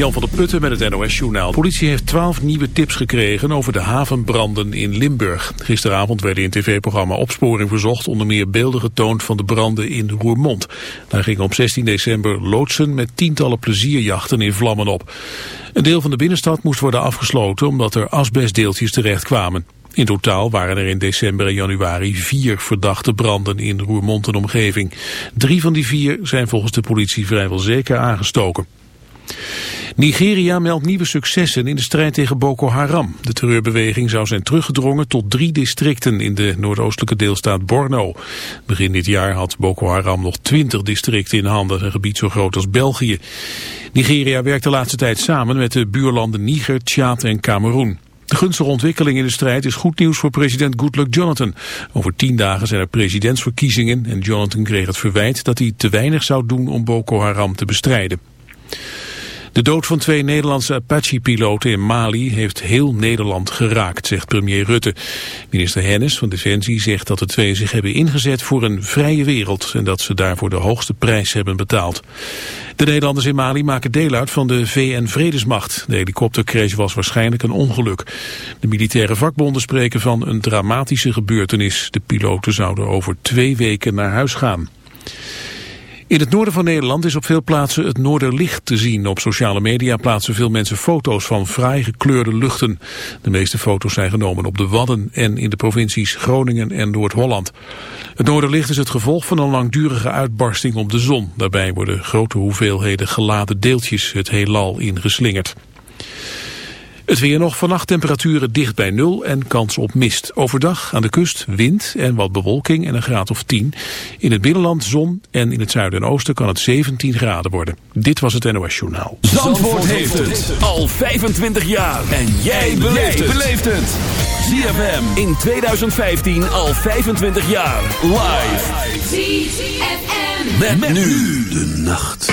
Jan van der Putten met het NOS-journaal. politie heeft twaalf nieuwe tips gekregen over de havenbranden in Limburg. Gisteravond werden in tv-programma Opsporing Verzocht... onder meer beelden getoond van de branden in Roermond. Daar gingen op 16 december loodsen met tientallen plezierjachten in vlammen op. Een deel van de binnenstad moest worden afgesloten... omdat er asbestdeeltjes terecht kwamen. In totaal waren er in december en januari vier verdachte branden in Roermond en omgeving. Drie van die vier zijn volgens de politie vrijwel zeker aangestoken. Nigeria meldt nieuwe successen in de strijd tegen Boko Haram. De terreurbeweging zou zijn teruggedrongen tot drie districten in de noordoostelijke deelstaat Borno. Begin dit jaar had Boko Haram nog twintig districten in handen, een gebied zo groot als België. Nigeria werkt de laatste tijd samen met de buurlanden Niger, Tjaad en Cameroen. De gunstige ontwikkeling in de strijd is goed nieuws voor president Goodluck Jonathan. Over tien dagen zijn er presidentsverkiezingen en Jonathan kreeg het verwijt dat hij te weinig zou doen om Boko Haram te bestrijden. De dood van twee Nederlandse Apache-piloten in Mali heeft heel Nederland geraakt, zegt premier Rutte. Minister Hennis van Defensie zegt dat de twee zich hebben ingezet voor een vrije wereld en dat ze daarvoor de hoogste prijs hebben betaald. De Nederlanders in Mali maken deel uit van de VN-vredesmacht. De helikoptercrash was waarschijnlijk een ongeluk. De militaire vakbonden spreken van een dramatische gebeurtenis. De piloten zouden over twee weken naar huis gaan. In het noorden van Nederland is op veel plaatsen het noorderlicht te zien. Op sociale media plaatsen veel mensen foto's van fraai gekleurde luchten. De meeste foto's zijn genomen op de Wadden en in de provincies Groningen en Noord-Holland. Het noorderlicht is het gevolg van een langdurige uitbarsting op de zon. Daarbij worden grote hoeveelheden geladen deeltjes het heelal ingeslingerd. Het weer nog vannacht temperaturen dicht bij nul en kans op mist. Overdag aan de kust wind en wat bewolking en een graad of 10. In het binnenland zon en in het zuiden en oosten kan het 17 graden worden. Dit was het NOS Journaal. Zandvoort, heeft het al 25 jaar. En jij beleeft het. ZFM in 2015 al 25 jaar. Live. ZFM. met nu de nacht.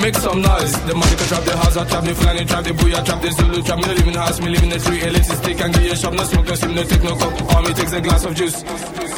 Make some noise. The money can trap the house, I trap the flying, trap the booyah, trap the Zulu, trap me the house, me living in the street, elitist stick and get your shop, no smoke, no steam, no take no. All me takes a glass of juice.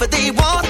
whatever they want.